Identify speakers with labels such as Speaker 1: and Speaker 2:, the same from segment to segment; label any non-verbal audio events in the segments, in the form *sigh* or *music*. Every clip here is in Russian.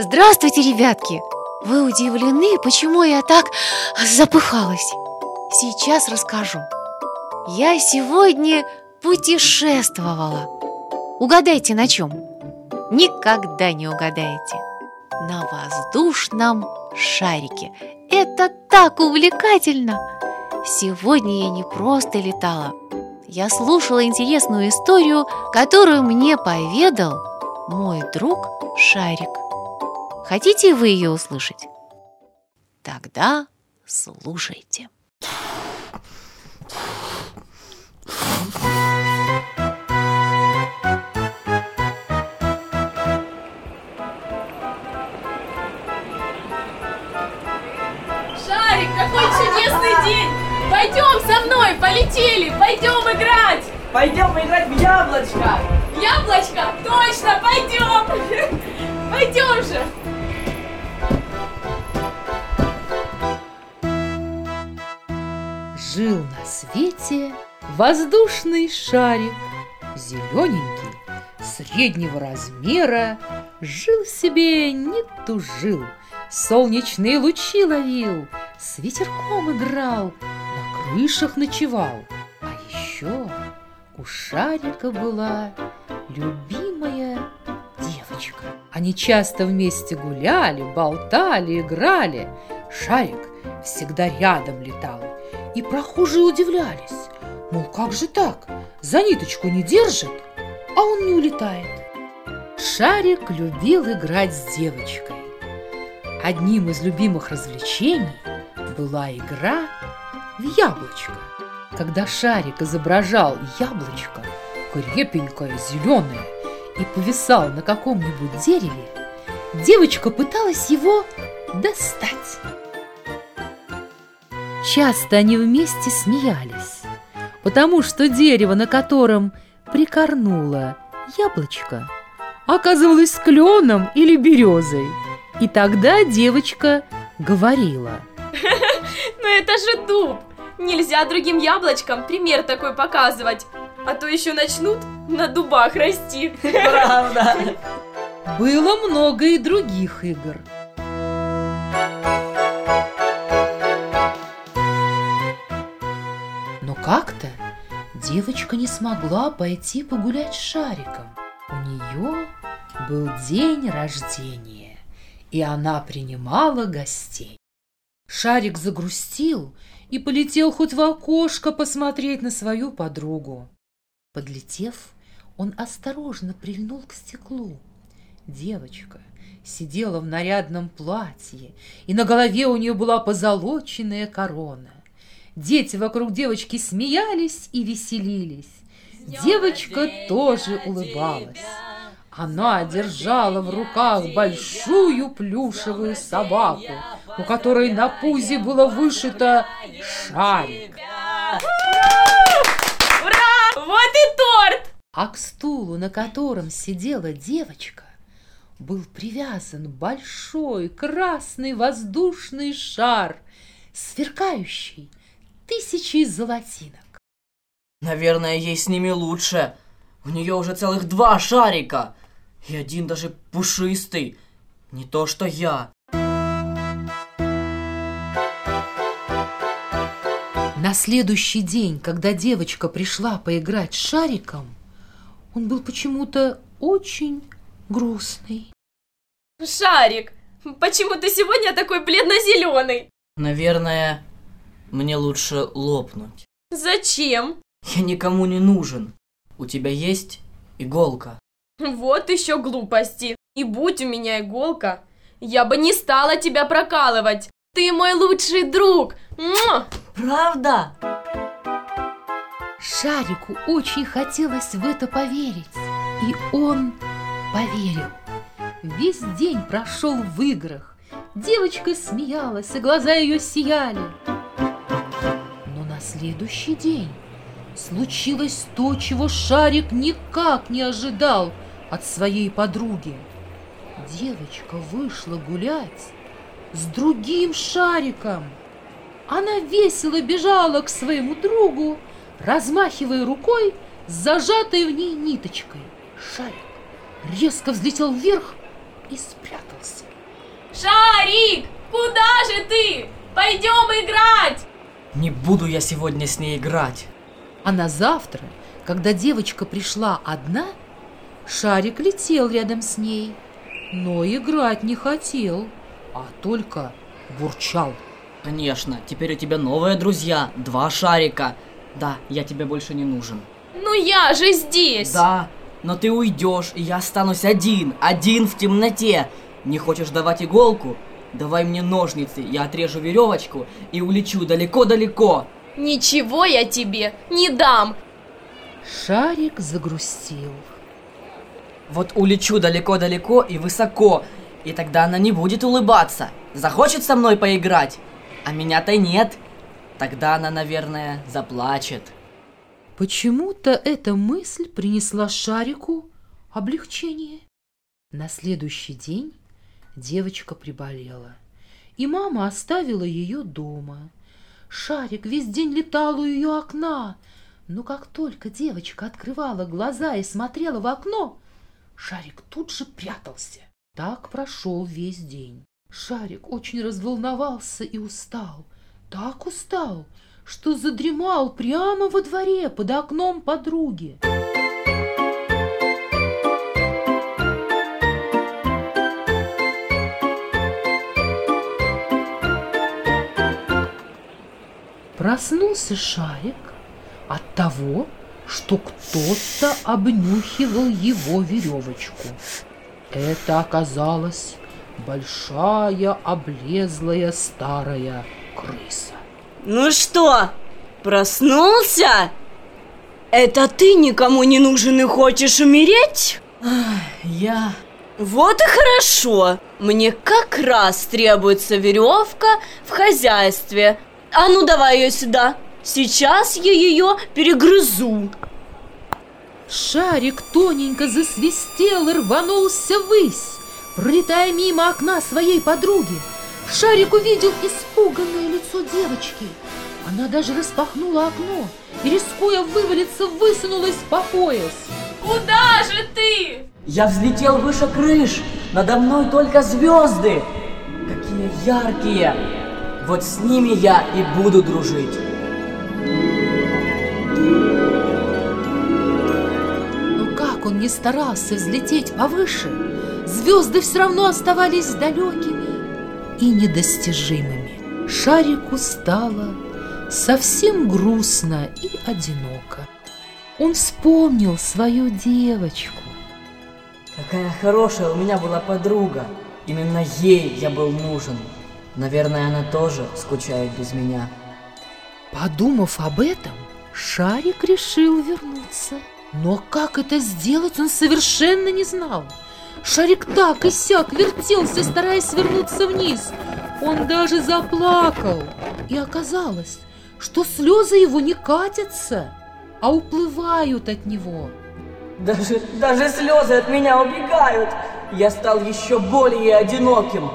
Speaker 1: Здравствуйте, ребятки! Вы удивлены, почему я так запыхалась? Сейчас расскажу. Я сегодня путешествовала. Угадайте, на чем? Никогда не угадаете. На воздушном шарике. Это так увлекательно! Сегодня я не просто летала. Я слушала интересную историю, которую мне поведал мой друг Шарик. Хотите вы ее услышать? Тогда слушайте.
Speaker 2: Шарик, какой чудесный день! Пойдем со мной, полетели, пойдем играть!
Speaker 3: Пойдем поиграть в яблочко!
Speaker 2: Яблочко? Точно, пойдем! *laughs* Пойдем же!
Speaker 4: Жил на свете воздушный шарик, зелененький, среднего размера, жил себе, не тужил, солнечные лучи ловил, с ветерком играл, на крышах ночевал. А еще у шарика была любимая девочка. Они часто вместе гуляли, болтали, играли. Шарик всегда рядом летал, и прохожие удивлялись. Мол, как же так? За ниточку не держит, а он не улетает. Шарик любил играть с девочкой. Одним из любимых развлечений была игра в яблочко. Когда Шарик изображал яблочко, крепенькое, зеленое, и повисал на каком-нибудь дереве, девочка пыталась его достать. Часто они вместе смеялись, потому что дерево, на котором прикорнуло яблочко, оказывалось кленом или березой. И тогда девочка говорила. *laughs*
Speaker 2: Ну это же дуб! Нельзя другим яблочкам пример такой показывать, а то еще начнут на дубах расти.
Speaker 3: Правда! *laughs*
Speaker 4: Было много и других игр. Девочка не смогла пойти погулять с шариком. У нее был день рождения, и она принимала гостей. Шарик загрустил и полетел хоть в окошко посмотреть на свою подругу. Подлетев, он осторожно прильнул к стеклу. Девочка сидела в нарядном платье, и на голове у нее была позолоченная корона. Дети вокруг девочки смеялись и веселились. Девочка тоже улыбалась. Она держала в руках большую плюшевую собаку, у которой на пузе было вышито «Шарик».
Speaker 2: Ура! Вот и торт!
Speaker 4: А к стулу, на котором сидела девочка, был привязан большой красный воздушный шар, сверкающий тысячей золотинок.
Speaker 3: Наверное, ей с ними лучше. У нее уже целых два шарика. И один даже пушистый. Не то что я.
Speaker 4: На следующий день, когда девочка пришла поиграть с шариком, он был почему-то очень грустный.
Speaker 2: Шарик, почему ты сегодня такой бледно-зеленый?
Speaker 3: Наверное, мне лучше лопнуть.
Speaker 2: Зачем?
Speaker 3: Я никому не нужен. У тебя есть иголка?
Speaker 2: Вот еще глупости. И будь у меня иголка, я бы не стала тебя прокалывать. Ты мой лучший друг. Муа!
Speaker 3: Правда?
Speaker 4: Шарику очень хотелось в это поверить, и он поверил. Весь день прошел в играх. Девочка смеялась, и глаза ее сияли. Следующий день случилось то, чего Шарик никак не ожидал от своей подруги. Девочка вышла гулять с другим Шариком. Она весело бежала к своему другу, размахивая рукой с зажатой в ней ниточкой. Шарик резко взлетел вверх и спрятался.
Speaker 2: Шарик, куда же ты? Пойдем играть!
Speaker 3: Не буду я сегодня с ней играть.
Speaker 4: А на завтра, когда девочка пришла одна, Шарик летел рядом с ней, но играть не хотел, а только бурчал.
Speaker 3: Конечно, теперь у тебя новые друзья, два шарика. Да, я тебе больше не нужен.
Speaker 2: Ну я же здесь!
Speaker 3: Да, но ты уйдешь, и я останусь один, один в темноте. Не хочешь давать иголку? Давай мне ножницы, я отрежу веревочку и улечу далеко-далеко.
Speaker 2: Ничего я тебе не дам!
Speaker 4: Шарик загрустил.
Speaker 3: Вот улечу далеко-далеко и высоко, и тогда она не будет улыбаться. Захочет со мной поиграть, а меня-то нет. Тогда она, наверное, заплачет.
Speaker 4: Почему-то эта мысль принесла Шарику облегчение. На следующий день девочка приболела, и мама оставила ее дома. Шарик весь день летал у ее окна, но как только девочка открывала глаза и смотрела в окно, Шарик тут же прятался. Так прошел весь день. Шарик очень разволновался и устал. Так устал, что задремал прямо во дворе под окном подруги. Проснулся Шарик от того, что кто-то обнюхивал его веревочку. Это оказалась большая облезлая старая крыса.
Speaker 5: Ну что, проснулся? Это ты никому не нужен и хочешь умереть?
Speaker 3: Я...
Speaker 5: Вот и хорошо. Мне как раз требуется веревка в хозяйстве. А ну давай ее сюда. Сейчас я ее перегрызу.
Speaker 4: Шарик тоненько засвистел и рванулся ввысь, пролетая мимо окна своей подруги. Шарик увидел испуганное лицо девочки. Она даже распахнула окно и, рискуя вывалиться, высунулась по пояс.
Speaker 2: Куда же ты?
Speaker 3: Я взлетел выше крыш, надо мной только звезды. Какие яркие. Вот с ними я и буду дружить.
Speaker 4: Но как он не старался взлететь повыше, звезды все равно оставались далекими и недостижимыми. Шарику стало совсем грустно и одиноко. Он вспомнил свою девочку.
Speaker 3: Какая хорошая у меня была подруга. Именно ей я был нужен. Наверное, она тоже скучает без меня.
Speaker 4: Подумав об этом, Шарик решил вернуться. Но как это сделать, он совершенно не знал. Шарик так и сяк вертелся, стараясь вернуться вниз. Он даже заплакал. И оказалось, что слезы его не катятся, а уплывают от него.
Speaker 3: Даже, даже слезы от меня убегают. Я стал еще более одиноким.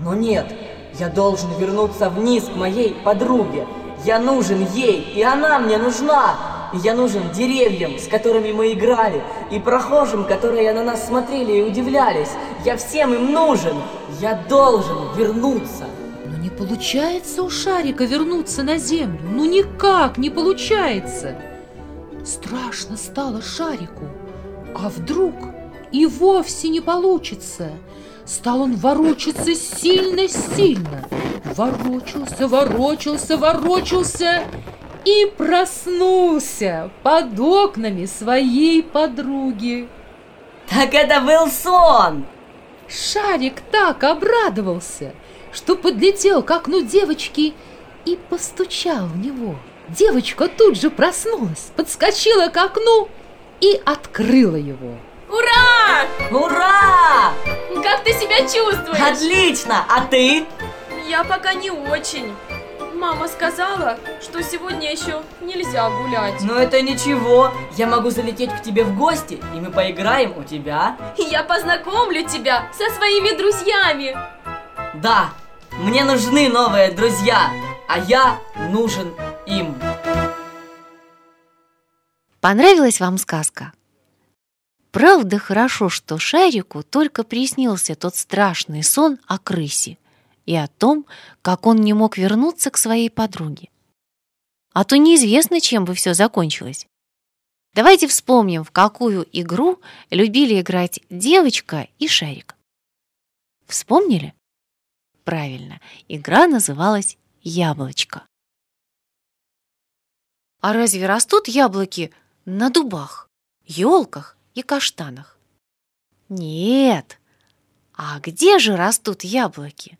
Speaker 3: Но нет, я должен вернуться вниз к моей подруге. Я нужен ей, и она мне нужна. И я нужен деревьям, с которыми мы играли, и прохожим, которые на нас смотрели и удивлялись. Я всем им нужен. Я должен вернуться.
Speaker 4: Но не получается у Шарика вернуться на землю. Ну никак не получается. Страшно стало Шарику. А вдруг и вовсе не получится? Стал он ворочаться сильно-сильно. Ворочался, ворочался, ворочался и проснулся под окнами своей подруги.
Speaker 5: Так это был сон.
Speaker 4: Шарик так обрадовался, что подлетел к окну девочки и постучал в него. Девочка тут же проснулась, подскочила к окну и открыла его.
Speaker 2: Ура!
Speaker 3: Ура!
Speaker 2: Себя чувствуешь?
Speaker 3: Отлично! А ты?
Speaker 2: Я пока не очень. Мама сказала, что сегодня еще нельзя гулять.
Speaker 3: Но это ничего. Я могу залететь к тебе в гости, и мы поиграем у тебя.
Speaker 2: Я познакомлю тебя со своими друзьями.
Speaker 3: Да, мне нужны новые друзья, а я нужен им.
Speaker 1: Понравилась вам сказка? Правда хорошо, что Шарику только приснился тот страшный сон о крысе и о том, как он не мог вернуться к своей подруге. А то неизвестно, чем бы все закончилось. Давайте вспомним, в какую игру любили играть девочка и Шарик. Вспомнили? Правильно, игра называлась «Яблочко». А разве растут яблоки на дубах, елках и каштанах? Нет. А где же растут яблоки?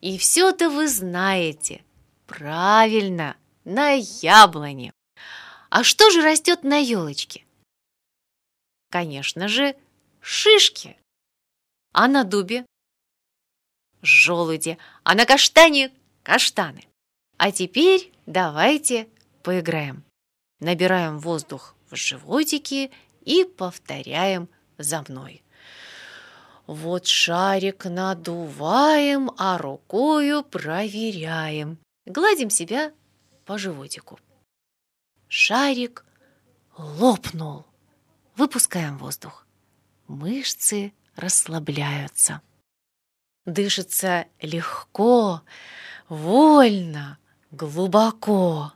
Speaker 1: И все-то вы знаете. Правильно, на яблоне. А что же растет на елочке? Конечно же, шишки. А на дубе? Желуди. А на каштане? Каштаны. А теперь давайте поиграем. Набираем воздух в животике и повторяем за мной. Вот шарик надуваем, а рукою проверяем. Гладим себя по животику. Шарик лопнул. Выпускаем воздух. Мышцы расслабляются. Дышится легко, вольно, глубоко.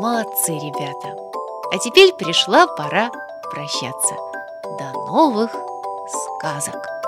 Speaker 1: Молодцы, ребята! А теперь пришла пора прощаться. До новых сказок!